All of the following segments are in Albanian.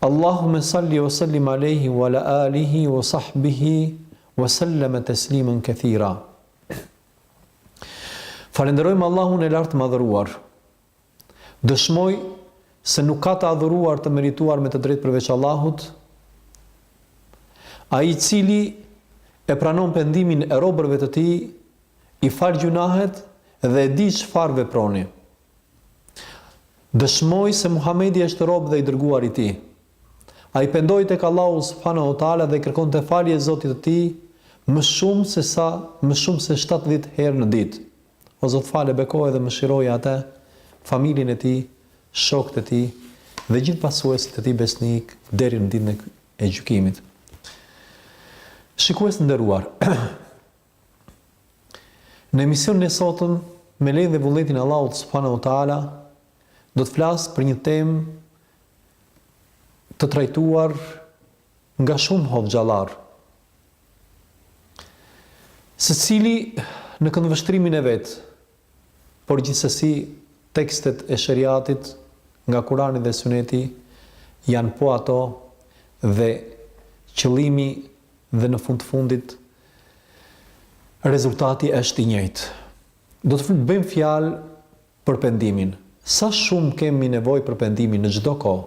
Allahume salli wa sellim alejhi wa ala alihi wa sahbihi wa sallama tasliman kathira. Falënderojmë Allahun e lartë të madhëruar. Dëshmoj se nuk ka të adhuruar të merituar me të drejtë përveç Allahut, ai i cili e pranon pendimin e robërve të tij, i fal gjynahet dhe e di çfarë veproni. Dëshmoj se Muhamedi është rob dhe i dërguar i Tij. Ai pendohej tek Allahu subhanahu wa ta'ala dhe i kërkonte falje Zotit të tij më shumë se sa më shumë se shtatëdhjetë herë në ditë. O Zot fale bekoje dhe mëshiroje atë, familjen e tij, shokët e tij dhe gjithë pasuesit e tij besnikë deri në ditën e Gjykimit. Shikues të nderuar! Në emisionin e sotëm, me lejen dhe vullnetin e Allahut subhanahu wa taala, do të flas për një temë të trajtuar nga shumë hoxhallar. Secili në këndvështrimin e vet, Por gjithsesi tekstet e sheriatit nga Kurani dhe Syneti janë po ato dhe qëllimi dhe në fund të fundit rezultati është i njëjtë. Do të bëjmë fjalë për pendimin. Sa shumë kemi nevojë për pendimin në çdo kohë?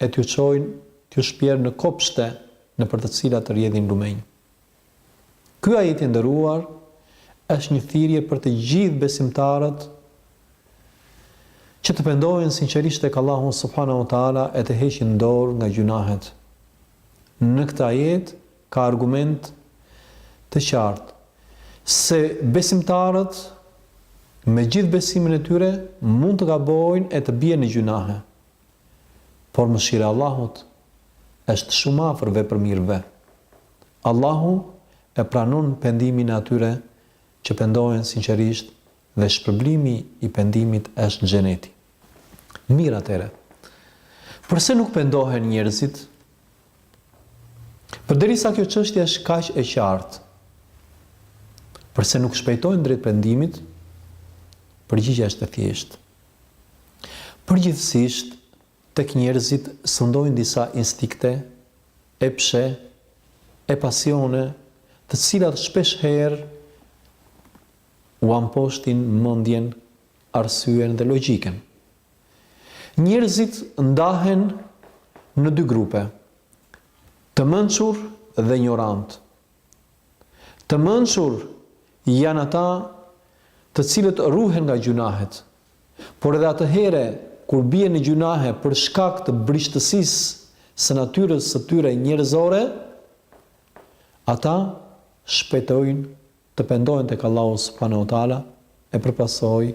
e t'ju çojë t'ju shpjerë në kopshte nëpër të cilat rrjedhin lumenj. Ky ajet të nderuar është një thirrje për të gjithë besimtarët që të pendohen sinqerisht tek Allahu subhanahu wa taala e të heqin dorë nga gjynahet. Në këtë ajet ka argument të qartë se besimtarët me gjithë besimin e tyre mund të gabojnë e të bien në gjynahe. Por mëshira e Allahut është shumë afër vepërmirëve. Allahu e pranon pendimin e atyre që pendohen sinqerisht dhe shpërblimi i pendimit është Xheneti. Mirë, atëherë, përse nuk pendohen njerëzit? Përderisa kjo çështje është kaq e qartë, përse nuk shpejtojnë drejt pendimit? Përgjigja është e thjeshtë. Përgjithësisht, tek njerëzit sundojnë disa instinkte, epshe e pasione, të cilat shpeshherë ua mposhtin mendjen, arsyen dhe logjikën. Njerëzit ndahen në dy grupe, të mençur dhe injorantë. Të mënçur janë ata të cilët ruhen nga gjynahet, por edhe atëhere kur bien në gjynahe për shkak të brishtësisë së natyrës së tyre njerëzore, ata shpejtojnë të pendohen tek Allahu subhanehu wa taala e për pasojë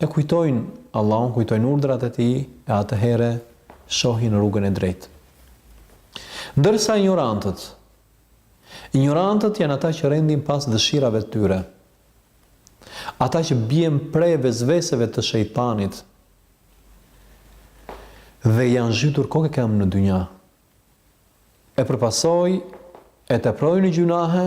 e kujtojnë Allahun, kujtojnë urdhrat e Tij, e atëherë shohin rrugën e drejtë. Ndërsa injorantët, injorantët janë ata që rendin pas dëshirave të tyre, ata që bien pre vesveseve të shejtanit dhe janë zhytur kokë këmbë në dynja. E për pasojë e teprojnë në gjynahe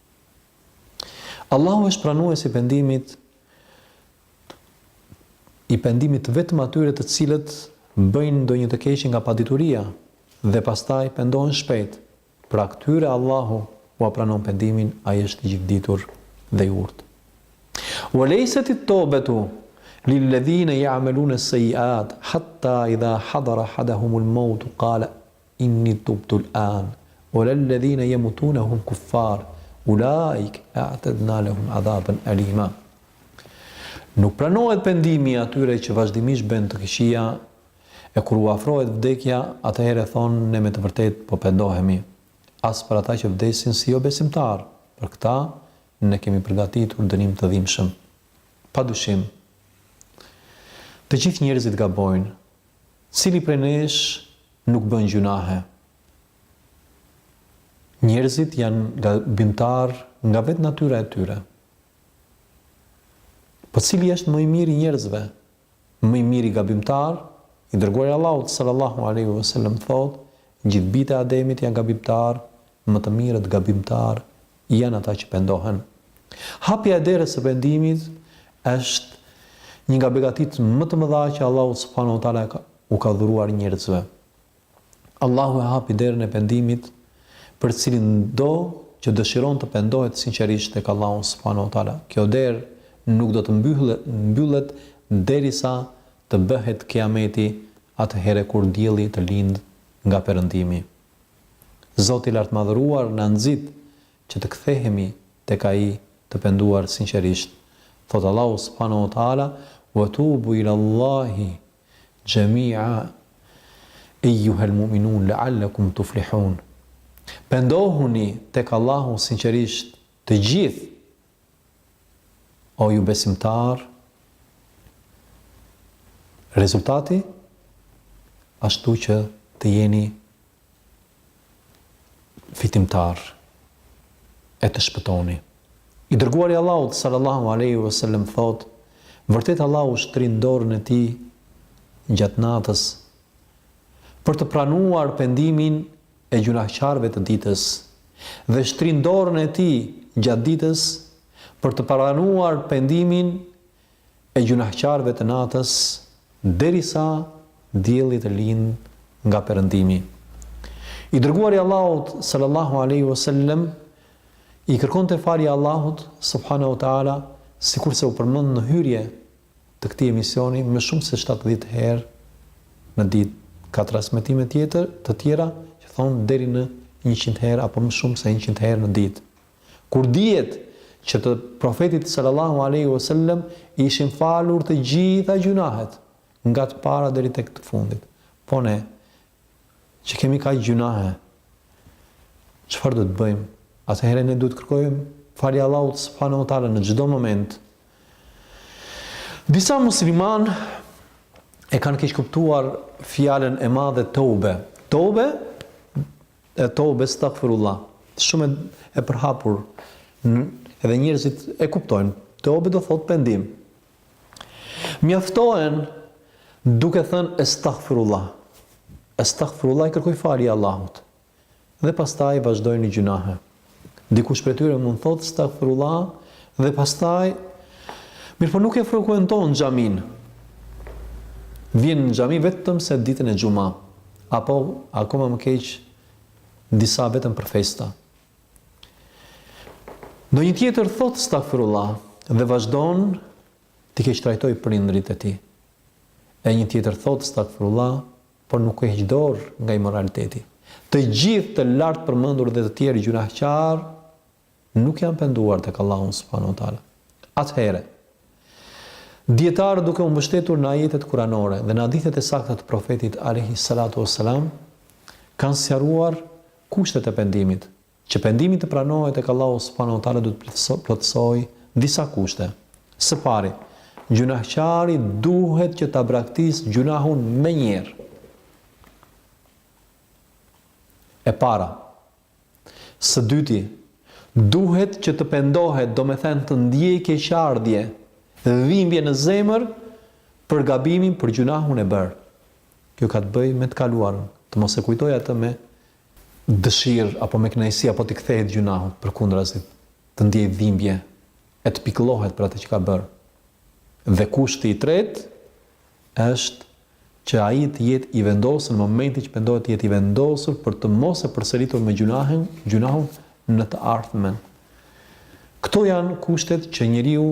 Allahu është pranues i pendimit të vetëm atyre të cilët bëjnë ndonjë të keqe nga padituria dhe pastaj pendohen shpejt, pra këtyre Allahu ua pranon pendimin, Ai është i gjithëditur dhe i urtë. Wa laysat at-tawbatu lil-ladhina ya'maluna as-sayyi'at hatta idha hadara ahadahum al-maut qala Inni tubtu l'an wa lelledhine yemutune wa hum kuffar ulaik a'tedna lehum adhaben alima Nuk pranohet pendimi i atyre që vazhdimisht bëjnë të këqija, e kur u afrohet vdekja, atëherë thonë ne me të vërtetë po pendohemi. As për ata që vdesin si jobesimtarë, për këta ne kemi përgatitur dënim të dhimbshëm. Padyshim, të gjithë njerëzit gabojnë, Cili prej nesh nuk bën gjynahe? Njerëzit janë gabimtarë nga vetë natyra e tyre. Po cili është më i miri i njerëzve? Më i miri gabimtar, i dërguari i Allahut sallallahu alejhi ve sellem thotë, të gjithë bijtë e Ademit janë gabimtarë, më të mirët gabimtarë janë ata që pendohen. Hapja e derës së pendimit është një nga begatitë më të mëdha që Allahu subhanahu wa taala u ka dhuruar njerëzve. Allahu e hapi derën e pendimit për cilindo që dëshiron të pendohet sinqerisht tek Allahu subhanahu wa taala. Kjo derë nuk do të mbyllet derisa të bëhet kiameti, atëherë kur dielli të lindë nga perëndimi. Zoti i Lartmadhëruar na nxit që të kthehemi tek Ai të penduar sinqerisht. Thotë Allahu subhanahu wa ta'ala, Wa tubu ila Allahi xhemi'a eyyuhel mu'minun la'allakum tuflihun. Pendohuni tek Allahu sinqerisht të gjithë O ju besimtarë, rezultati ashtu që të jeni fitimtarë e të shpëtoni. I dërguari i Allahut sallallahu alaihi wasallam thotë, vërtet Allahu shtrin dorën e tij gjatë natës për të pranuar pendimin e gjunahqarëve të Ditës dhe shtrin dorën e tij gjatë Ditës për të pranuar pendimin e gjunahqarëve të Natës derisa dielli të lindë nga perëndimi. I Dërguari i Allahut sallallahu alejhi o sellem i kërkonte falje Allahut subhanahu teala sikurse u përmend në hyrje të këtij emisioni më shumë se shtatëdhjetë herë në ditë, ka transmetime tjetër të tjera që thonë deri në njëqind herë apo më shumë se njëqind herë në ditë. Kur dihet që të Profetit sallallahu alejhi ue sellem i ishin falur të gjitha gjynahet, nga të para deri tek të fundit. Po ne, që kemi kaq gjynahe, çfarë duhet të bëjmë? Atëherë ne duhet t'i kërkojmë falje Allahut subhanahu wa taala në çdo moment. Disa muslimanë e kanë keqkuptuar fjalën e madhe tobe. Tobe e tobe astaghfirullah. Shumë e përhapur. Edhe njerëzit e kuptojnë. Tobe do thotë pendim. Mjaftohen duke thënë Estagfirullah. Estagfirullah i kërkoj falje Allahut. Dhe pastaj vazhdojnë në gjynahe. Dikush prej tyre mund të thotë Estagfirullah dhe pastaj mirëpo nuk e frekuenton xhaminë. Vjen në xhami vetëm se ditën e xhuma, apo akoma më keq disa vetëm për festa. Ndonjë tjetër thotë stagfirullah dhe vazhdon t'i keqtrajtojë prindërit e tij. E një tjetër thotë stagfirullah, por nuk e heq dorë nga imoraliteti. Të gjithë të lartpërmendur dhe të tjerë gjynahqarë nuk janë penduar tek Allahu subhanahu wa taala. Atëherë, dijetarët duke u mbështetur në ajetet kuranore dhe në hadithet e sakta të Profetit alejhi salatu wassalam kanë sqaruar Kushtet e pendimit, Që pendimi të pranohet tek Allahu subhanehu ve teala duhet të plotësojë disa kushte. Së pari, gjynahqari duhet që ta braktisë gjynahun menjëherë. E para. Së dyti, duhet që të pendohet, domethënë të ndjejë keqardhje, dhimbje në zemër për gabimin, për gjynahun e bërë. Kjo ka të bëjë me të kaluarën, të mos e kujtojë atë me dëshirë apo me kënaqësi apo t'i kthehet gjynahut, përkundrazi, të ndjejë dhimbje e të pikëllohet për atë që ka bërë. Dhe kushti i tretë është që ai të jetë i vendosur në momentin që pendohet të jetë i vendosur për të mos e përsëritur më gjynahin, gjynahun në të ardhmen. Këto janë kushtet që njeriu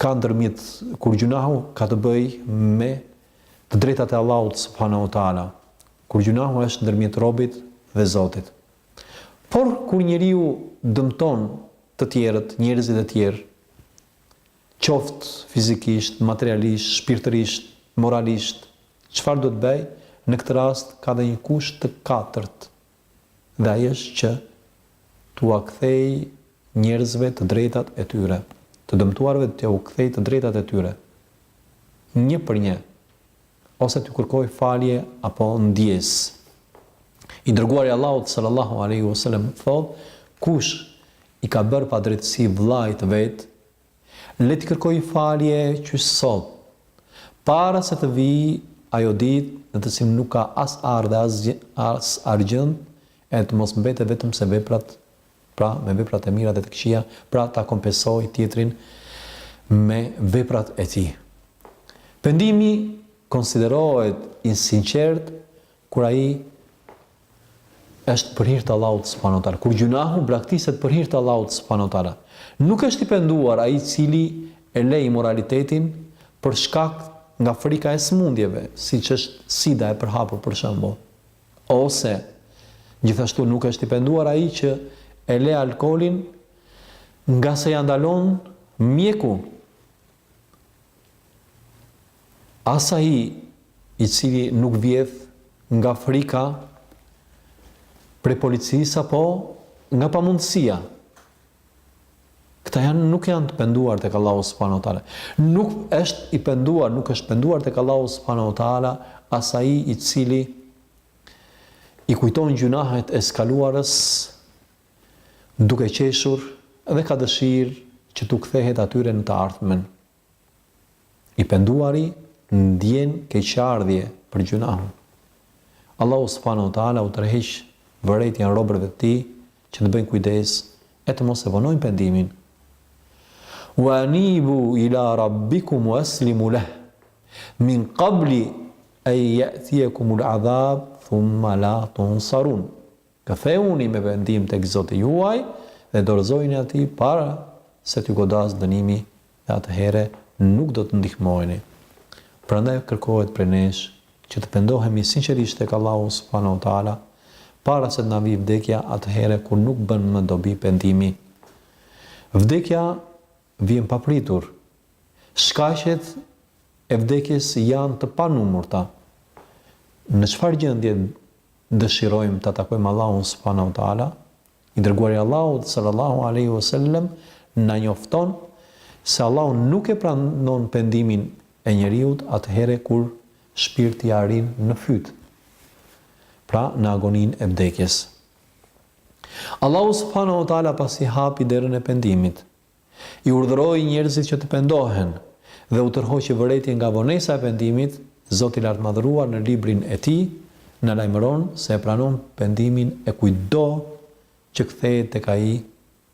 ka ndërmjet kur gjynahu ka të bëjë me të drejtat e Allahut subhanahu wa taala, kur gjynahu është ndërmjet robit dhe Zotit. Por kur njeriu dëmton të tjerët, njerëzit e tjerë, qoftë fizikisht, materialisht, shpirtërisht, moralisht, çfarë duhet të bëjë? Në këtë rast ka dhe një kusht të katërt dhe ai është që t'ua kthejë njerëzve të drejtat e tyre, të dëmtuarve t'u kthejë të drejtat e tyre një për një, ose t'u kërkojë falje apo ndjesë. I dërguari i Allahut sallallahu alejhi u selem thotë, Kush i ka bërë padrejtësi vëllait të vet, Le t'i kërkojë falje qysh sot, para se të vijë ajo ditë në të cilën nuk ka as ar dhe as argjend e të mos mbetet vetëm se veprat pra me veprat e mira dhe të këqija pra ta kompensojë tjetrin me veprat e tij. Pendimi konsiderohet i sinqertë Kur ai është për hir të Allahut subhanahu wa taala, kur gjynahu braktiset për hir të Allahut subhanahu wa taala, nuk është i penduar ai i cili e le imoralitetin për shkak nga frika e sëmundjeve, siç është sida e përhapur për shembull. Ose gjithashtu nuk është i penduar ai që e le alkoolin ngase ia ndalon mjeku As ai i cili nuk vjedh nga frika prej policisë apo nga pamundësia. Këta janë nuk janë të penduar tek Allahu subhanahu wa taala. Nuk është i penduar, nuk është penduar tek Allahu subhanahu wa taala as ai i cili i kujton gjynahet e së kaluarës duke qeshur dhe ka dëshirë që t'u kthehet atyre në të ardhmen. I penduari ndjen keqardhje për gjynahun. Allahu subhanehu teala u tërheq vërejtjen robërve të Tij që të bëjnë kujdes e të mos e vonojnë pendimin. Wa anibu ila rabbikum wa aslimu lah min qabli an ya'tiyakumul adhab thumma la tunsarun. Kthehuni me pendim tek Zoti juaj dhe dorëzojuni Atij para se t'ju godasë dënimi dhe atëherë nuk do të ndihmoheni. Prandaj kërkohet prej nesh që të pendohemi sinqerisht tek Allahu subhanahu wa ta'ala para se të na vijë vdekja atëherë kur nuk bën më dobi pendimi. Vdekja vjen papritur. Shkaqet e vdekjes janë të panumurta. Në çfarë gjendje dëshirojmë ta takojmë Allahun subhanehu teala? I dërguari i Allahut sallallahu alejhi o sellem na njofton se Allahu nuk e pranon pendimin e njeriut atëhere kur shpirti i arrin në fyt, pra në agoninë e vdekjes. Allahu subhanahu wa ta'ala pasi hapi derën e pendimit, i urdhëroi njerëzit që të pendohen dhe u tërhoqi vërejtje nga vonesa e pendimit, Zoti i Lartmadhëruar në Librin e Tij na lajmëron se e pranon pendimin e kujtdo që kthehet tek Ai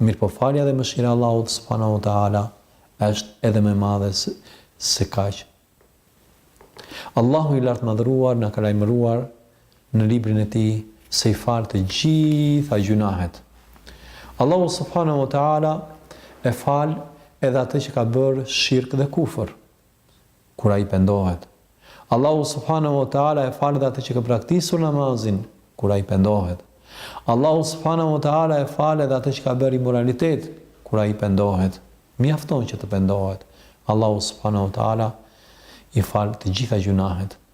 Mirëpo falja dhe mëshira e Allahut subhanahu wa ta'ala është edhe më e madhe se kaq. Allahu i Lartmadhëruar na ka lajmëruar në librin e Tij se i fal të gjitha gjynahet. Allahu subhanahu wa ta'ala e fal edhe atë që ka bërë shirk dhe kufër. kur ai pendohet. Allahu subhanehu ve teala e fal edhe atë që ka braktisur namazin, kur ai pendohet. Allahu subhanehu ve teala e fal edhe atë që ka bërë imoralitet, kur ai pendohet. Mjafton që të pendohet. Allahu subhanehu ve teala i fal të gjitha gjynahet.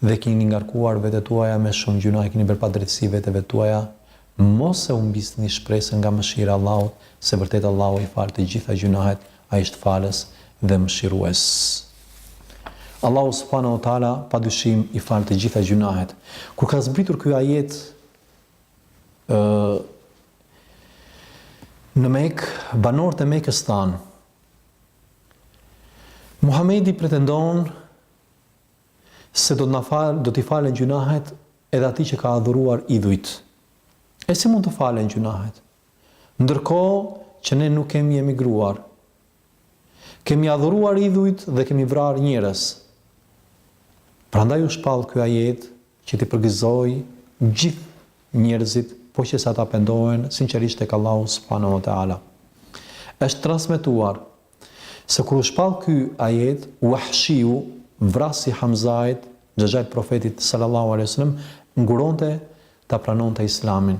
dhe kini ngarkuar vetet tuaja me shumë gjynahe e kini bërë padrejtësi veteve tuaja mos e humbisni shpresën nga mëshira e Allahut se vërtet Allahu i fal të gjitha gjynahet ai është falës dhe mëshirues Allahu subhanahu wa taala pa dyshim i fal të gjitha gjynahet kur ka zbritur ky ajet ë në Mekë, banorët e Mekës thanë: Muhamedi pretendon se do të na falë, do t'i falen gjynahet edhe atij që ka adhuruar idhujt. E si mund të falen gjynahet? Ndërkohë që ne nuk kemi emigruar. Kemi adhuruar idhujt dhe kemi vrarë njerëz. Prandaj u shpall ky ajet që t'i përgëzojë gjithë njerëzit, po qe se ata pendohen sinqerisht tek Allahu subhanehu wa ta'ala. Është transmetuar Se kur u shpall ky ajet, Wahshiu, vrasësi i Hamzait, xhaxhait të Profetit, sallallahu alejhi ve sellem, nguronte ta pranonte Islamin.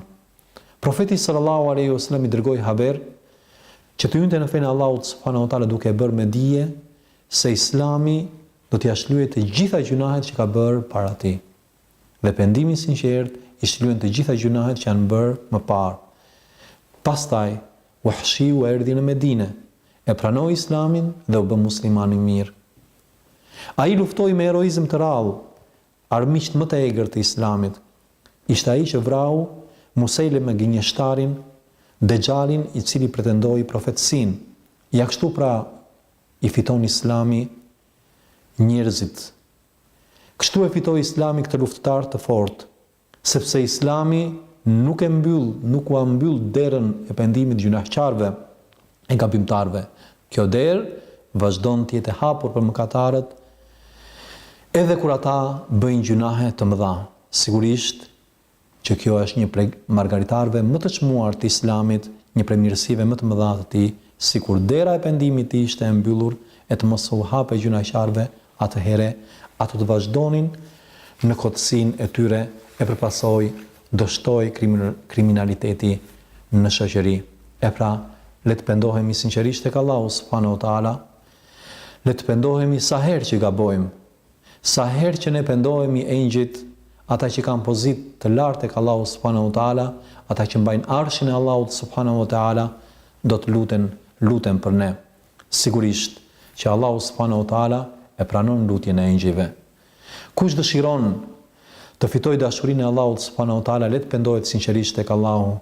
Profeti, sallallahu alejhi ve sellem, i dërgoi haber që të hynte në fenë e Allahut, subhanahu ve teala, duke e bërë me dije se Islami do t'ia shlyejë të gjitha gjynahet që ka bërë para tij. dhe pendimi i sinqertë i shlyen të gjitha gjynahet që janë bërë më parë. Pastaj, Wahshiu erdhi në Medine, e pranoi Islamin dhe u bë musliman i mirë. Ai luftoi me heroizëm të rrallë armiqtë më të egër të Islamit. Ishte ai që vrau Musejleme Gënjeshtarin, Dexhalin i cili pretendoi profetësinë. Ja kështu pra i fiton Islami njerëzit. Kështu e fitoi Islami këtë luftëtar të fortë, sepse Islami nuk e mbyll, nuk ua mbyll derën e pendimit gjynahqarëve e gabimtarëve. Kjo derë vazhdon të jetë e hapur për mëkatarët edhe kur ata bëjnë gjynahe të mëdha. Sigurisht, që kjo është një prej margaritarëve më të çmuar të Islamit, një prej mirësive më të mëdha të tij, sikur dera e pendimit të ishte e mbyllur e të mos u hapej gjynahqarëve, atëherë ata do vazhdonin në kotësinë e tyre e për pasojë do shtohej kriminaliteti në shoqëri. E pra, le të pendohemi sinqerisht tek Allahu subhanahu wa ta'ala, le të pendohemi sa herë që gabojmë, Sa herë që ne pendohemi engjëjt, ata që kanë pozitë të lartë tek Allahu subhanahu wa ta'ala, ata që mbajnë Arshin e Allahut subhanahu wa ta'ala, do të luten, luten për ne. Sigurisht, që Allahu subhanahu wa ta'ala e pranon lutjen e engjëjve. Kush dëshiron të fitojë dashurinë e Allahut subhanahu wa ta'ala, le të pendohet sinqerisht tek Allahu.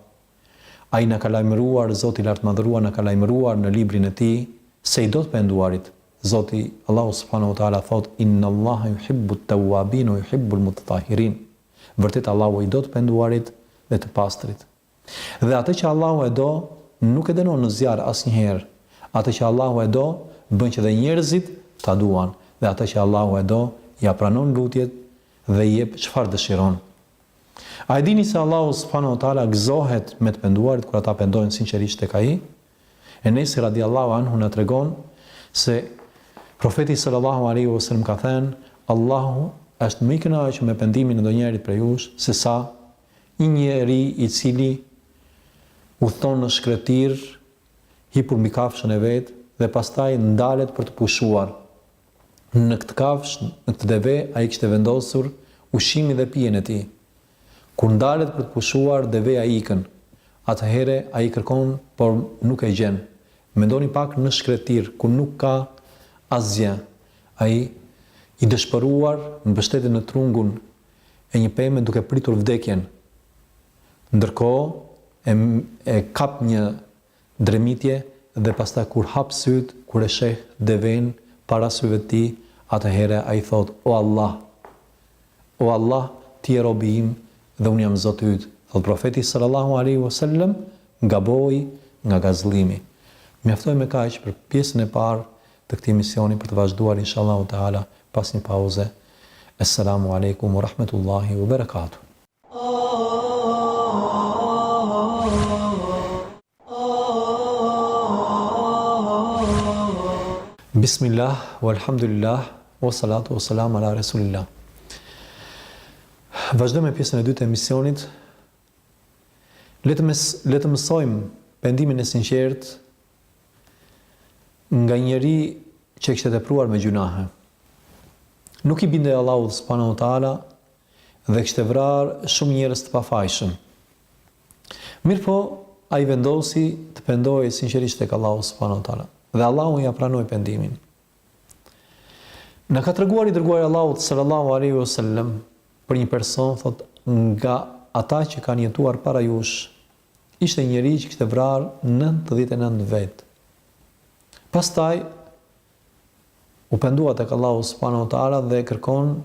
Ai na ka lajmëruar, Zoti i Lartmadhëruar na ka lajmëruar në librin e Tij, se i do të penduarit, Zoti, Allahu subhanahu wa ta'ala, thotë, Innallaha yuhibbut tawwabin wa yuhibbul mutatahhirin, Vërtet Allahu i do të penduarit dhe të pastrit. Dhe atë që Allahu e do, nuk e dënon në zjarr asnjëherë. Atë që Allahu e do, bën që dhe njerëzit ta duan, dhe atë që Allahu e do, ia pranon lutjet dhe i jep çfarë dëshiron. A e dini se Allahu subhanahu wa ta'ala gëzohet me të penduarit kur ata pendohen sinqerisht tek Ai? Enesi radijallahu anhu na tregon se Profeti sallallahu alejhi ve sellem ka thënë, Allahu është më i kënaqur me pendimin e ndonjërit prej jush, se sa një njeri i cili udhëton në shkretirë hipur mbi kafshën e vet dhe pastaj ndalet për të pushuar. Në këtë kafshë, në këtë deve, ai kishte vendosur ushqimin dhe pijen e tij. Kur ndalet për të pushuar deveja ikën. Atëherë ai kërkon por nuk e gjen. Mendoni pak në shkretirë ku nuk ka asgjë. Ai i dëshpëruar mbështetet në trungun e një peme duke pritur vdekjen. Ndërkohë e kap një Dremitje dhe pastaj kur hap sytë kur e sheh devenë para syve të tij atëherë ai thotë o Allah o Allah ti je robi im dhe unë jam Zoti yt thotë Profeti sallallahu alejhi ve sellem gaboi nga gazëllimi mjaftoj me kaq për pjesën e parë të këtij emisioni për të vazhduar inshallahu teala pas një pauze Esselamu alejkum u rahmetullahi u berekatuh. Bismillah, walhamdulillah, wa salatu wa salam ala rasulillah. Vazhdojmë me pjesën e dytë të emisionit. Le të mes le të mësojmë pendimin e sinqert nga njeri që kishte tepruar me gjynahe. Nuk i bindej Allahut subhanahu wa taala dhe kishte vrarë shumë njerëz të pafajshëm. Mirëpo, ai vendosi të pendohej sinqerisht tek Allahu subhanahu wa taala dhe Allahu ia pranoi pendimin. Na ka treguar i dërguari i Allahut sallallahu alaihi wasallam për një person thotë nga ata që kanë jetuar para jush ishte një njeri që kishte vrarë 99 vet. Pastaj u pendua tek Allahu subhanahu wa taala dhe kërkon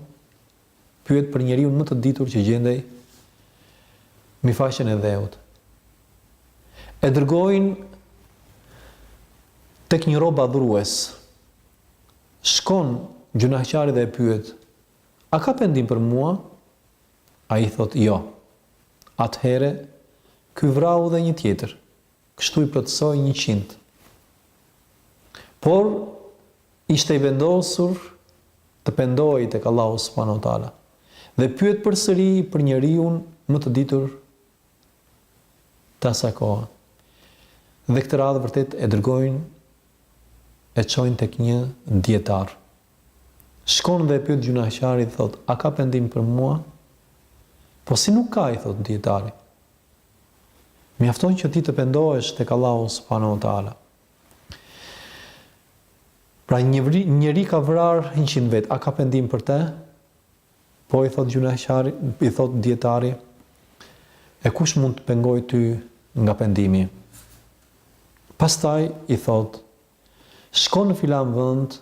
Pyet për njeriun më të ditur që gjendej mbi faqen e dheut. E dërgojnë tek një rob adhurues. Shkon gjynahqari dhe e pyet, A ka pendim për mua? Ai thotë, Jo. Atëherë, ky vrau dhe një tjetër. Kështu i plotësoi njëqind. Por ishte i vendosur të pendohej tek Allahu subhanahu wa taala dhe pyet përsëri për njeriun më të ditur të asaj kohe. Dhe këtë radhë vërtet e dërgojnë e çojnë tek një dijetar. Shkon dhe e pyet gjynahqari dhe thotë, a ka pendim për mua? Po si nuk ka, i thotë dijetari. Mjafton që ti të pendohesh tek Allahu subhanahu wa ta'ala. Pra një njeri ka vrarë 100 vet, a ka pendim për të? Po i thotë gjynahqari, i thotë dijetari, e kush mund të pengojë ty nga pendimi? Pastaj i thotë, shko në filan vend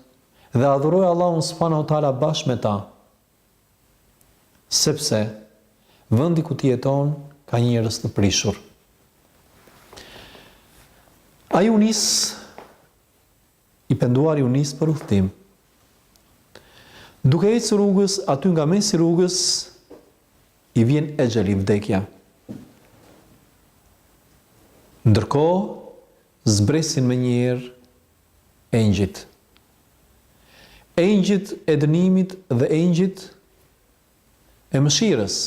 dhe adhuroj Allahun subhanahu wa ta'ala bashkë me ta. Sepse, vendi ku ti jeton ka njerëz të prishur. Ai u nis, i penduari u nis për udhëtim. Duke ecë rrugës, aty nga mesi i rrugës, i vjen exheli, vdekja. Ndërkohë, zbresin menjëherë Engjëjt. Engjëjt e dënimit dhe engjëjt e mëshirës,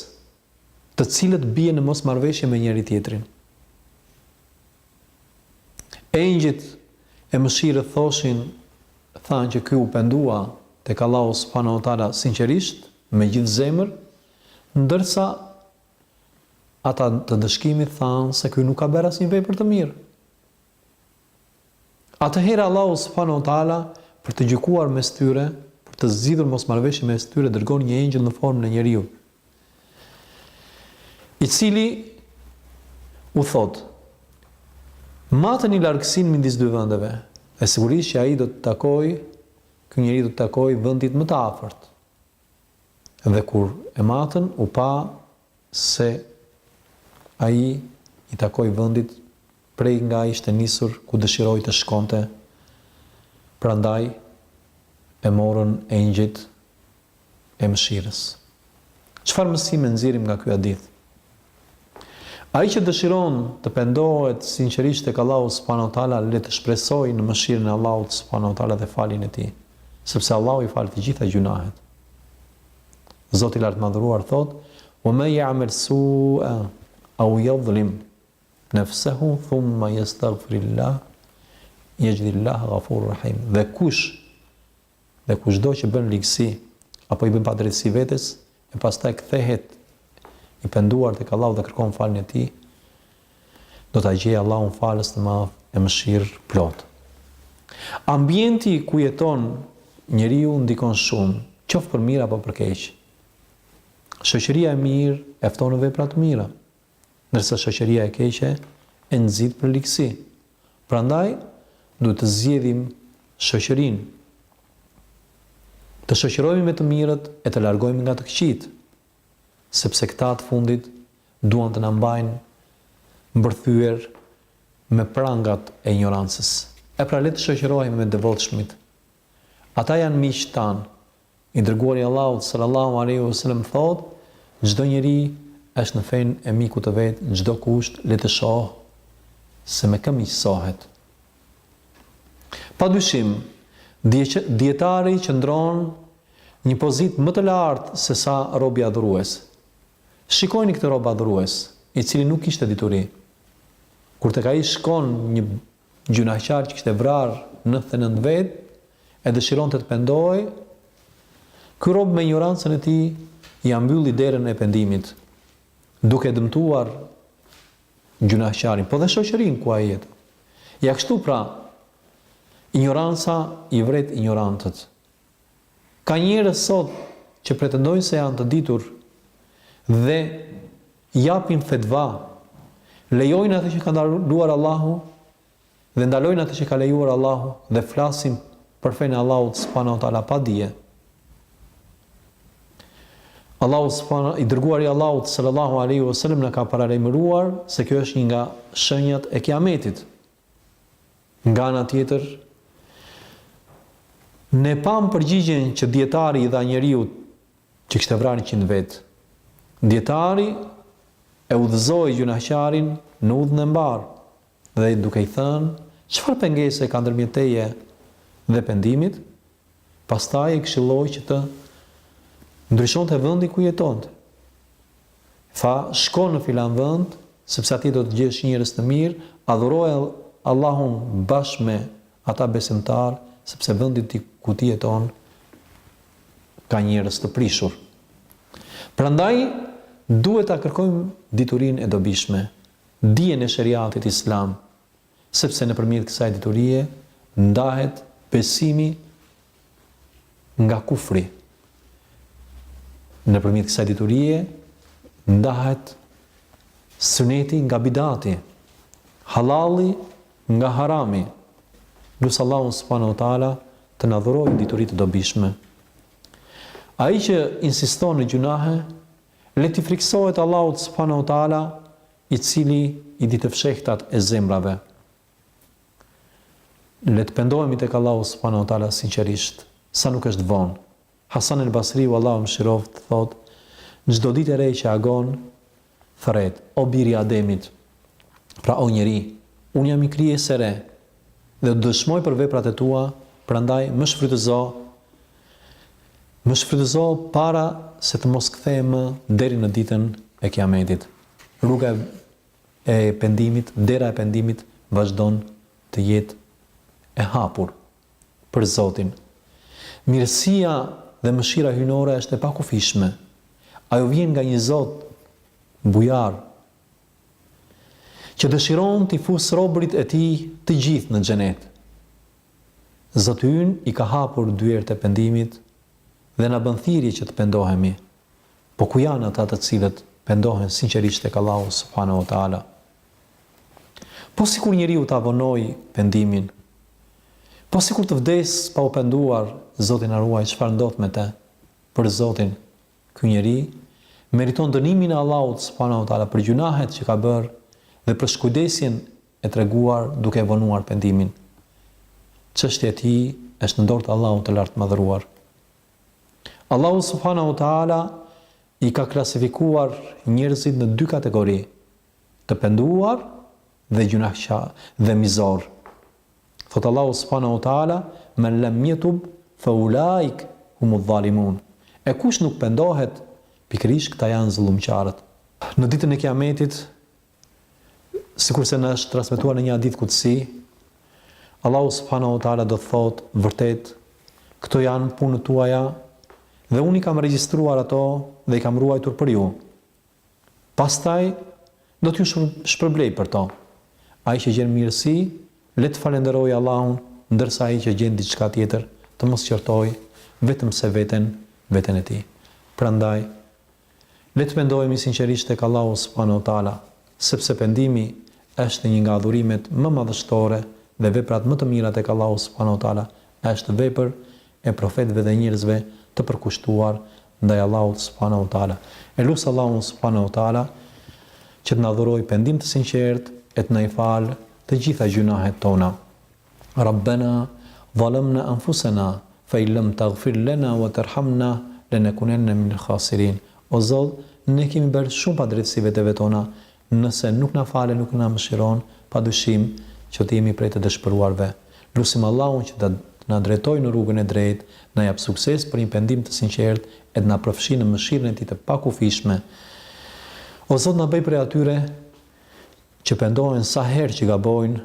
të cilët bien në mosmarrëveshje me njëri-tjetrin. Engjëjt e mëshirës thoshin, thanë që ky u pendua tek Allahu subhanahu wa ta'ala sinqerisht, me gjithë zemër, ndërsa ata të ndëshkimit thanë se ky nuk ka bërë asnjë vepër të mirë. Atëherë Allahu subhanahu wa ta'ala për të gjykuar mes tyre, për të zgjidhur mosmarrëveshjen mes tyre dërgon një engjëll në formën e njeriu, i cili u thotë, Mateni largësinë midis dy vendeve, e sigurisht që ai do t'i takojë, ky njeri do t'i takojë vendit më të afërt. Dhe kur e matën, u pa se ai i takoi vendit prej nga ishte nisur ku dëshiroi të shkonte prandaj e morën engjëjt e mëshirës. Çfarë mësime nxjerrim nga ky hadith? Ai që dëshiron të pendohet sinqerisht tek Allahu subhanahu wa taala le të shpresojë në mëshirën e Allahut subhanahu wa taala dhe faljen e Tij, sepse Allahu i fal të gjitha gjynahet. Zoti i Lartmadhëruar thotë, Wa men ya'mal su'an aw yadhlim nafsahu thumma yastaghfirillah yajidillaha ghafuran rahima. Dhe kush dhe kushdo që bën ligësi apo i bën padrejtësi vetes e pastaj kthehet i penduar tek Allahu dhe kërkon faljen e Tij, do ta gjejë Allahun Falës të Madh e Mëshirëplotë. Ambienti ku jeton njeriu ndikon shumë, qoftë për mirë apo për keq. Shoqëria e mirë e fton në vepra të mira, ndërsa shoqëria e keqe e nxit për ligësi. Prandaj, duhet të zgjedhim shoqërinë. Të shoqërohemi me të mirët e të largohemi nga të këqijtë, sepse këta të fundit Duan të na mbajnë mbërthyer me prangat e injorancës. E pra le të shoqërohemi me të devotshmit. Ata janë miqtë tanë. I Dërguari i Allahut, sallallahu alejhi ve selem, thotë, Çdo njeri është në fenë e mikut të vet, çdokush le të shohë se me kë miqësohet. Padyshim, dijetari qëndron një pozitë më të lartë sesa robi adhurues. Shikojini këtë rob adhurues, i cili nuk kishte dituri. Kur tek ai shkon një gjynahqar që kishte vrarë nëntëdhjetë e nëntë vetë e dëshironte të pendohej, ky rob me injorancën e tij ia mbylli derën e pendimit, duke e dëmtuar gjynahqarin, po dhe shoqërinë ku ai jeton. Ja kështu pra, injoranca i vret injorantët. Ka njerëz sot që pretendojnë se janë të ditur dhe japin fetva, lejojnë atë që ka ndaluar Allahu dhe ndalojnë atë që ka lejuar Allahu dhe flasin për fenë e Allahut subhanahu wa taala pa dije. Allahu subhanahu i dërguari i Allahut sallallahu alaihi wasallam na ka paralajmëruar se kjo është një nga shenjat e Kiametit. Nga ana tjetër, ne pamë përgjigjen që dijetari i dha njeriut që kishte vrarë njëqind vetë. Dijetari e udhëzoi gjynahqarin në udhën e mbarë dhe duke i thënë çfarë pengese ka ndërmjet teje dhe pendimit, pastaj e këshilloi që të ndryshonte vendin ku jetonte. Tha, Shko në filan vend, sepse aty do të gjesh njerëz të mirë, adhuroje Allahun bashkë me ata besimtarë, sepse vendi yt ku ti jeton ka njerëz të prishur. Prandaj duhet ta kërkojmë diturinë e dobishme, dijen e sheriatit islam, Sepse nëpërmjet kësaj diturie ndahet besimi nga kufri. Nëpërmjet kësaj diturie ndahet syneti nga bidati, hallalli nga harami. Lus Allahun subhanahu wa taala të na dhurojë dituri të dobishme. Ai që insiston në gjynahe, Le t'i frikësohet Allahut subhanehu teala i cili i di të fshehtat e zemrave. Le të pendohemi tek Allahu subhanehu teala sinqerisht, sa nuk është vonë. Hasan el Basriu Allahu e mëshiroftë thotë, Çdo ditë e re që agon, thërret, o bir i Ademit, pra o njeri, unë jam një krijesë e re, dhe do dëshmoj për veprat e tua, prandaj më shfrytëzo më shfrytëzo para se të mos kthehem më deri në ditën e Kiametit. Rruga e e pendimit, dera e pendimit vazhdon të jetë e hapur për Zotin. Mirësia dhe mëshira hyjnore është e pakufishme. Ajo vjen nga një Zot bujar, Që dëshiron t'i fusë robërit e Tij të gjithë në Xhenet. Zoti ynë i ka hapur dyert e pendimit dhe na bën thirrje që të pendohemi. Po ku janë ata të cilët pendohen sinqerisht tek Allahu subhanahu wa ta'ala? Po sikur njeriu ta vonojë pendimin? Po sikur të vdesë pa u penduar, Zoti na ruaj, çfarë ndodh me të? Për Zotin, Ky njeri meriton dënimin e Allahut subhanahu wa ta'ala për gjynahet që ka bërë dhe për shkujdesjen e treguar duke e vonuar pendimin. Çështja e tij është në dorë të Allahut të Lartmadhëruar. Allahu subhanahu wa ta'ala i ka klasifikuar njerëzit në dy kategori, të penduar dhe gjynahqa dhe mizorë. Thotë Allahu subhanahu wa ta'ala, Men lem jetub, fe ulaike humudh dhalimun. E kush nuk pendohet, pikërisht këta janë zullumqarët. Në Ditën e Kiametit, sikurse na është transmetuar në një hadith kudsi, Allahu subhanahu wa ta'ala do të thotë, vërtet, këto janë punët tuaja dhe unë i kam regjistruar ato dhe i kam ruajtur për ju. Pastaj do t'ju shpërblej për to. Ai që gjen mirësi, le të falënderojë Allahun, ndërsa ai që gjen diçka tjetër, të mos qortojë vetëm se veten, veten e tij. Prandaj, le të pendohemi sinqerisht tek Allahu subhanahu wa ta'ala, sepse pendimi është një nga adhurimet më madhështore dhe veprat më të mira tek Allahu subhanahu wa ta'ala është vepër e profetëve dhe njerëzve të përkushtuar ndaj Allahut subhanahu wa ta'ala. E lus Allahun subhanahu wa ta'ala që të na dhurojë pendim të sinqertë e të na i falë të gjitha gjynahet tona. Rabbena dhalamna anfusena fe in lem tagfir lena wa terhamna lenekunenne minel khasirin. O Zot, ne u kemi bërë shumë padrejtësi veteve tona, Nëse nuk na fal e nuk na mëshiron, padyshim që do të jemi prej të dëshpëruarve. Lusim Allahun që të na drejtojë në rrugën e drejtë, na japë sukses për një pendim të sinqertë e të na përfshijë në mëshirën e Tij të pakufishme. O Zot na bëj prej atyre që pendohen sa herë që gabojnë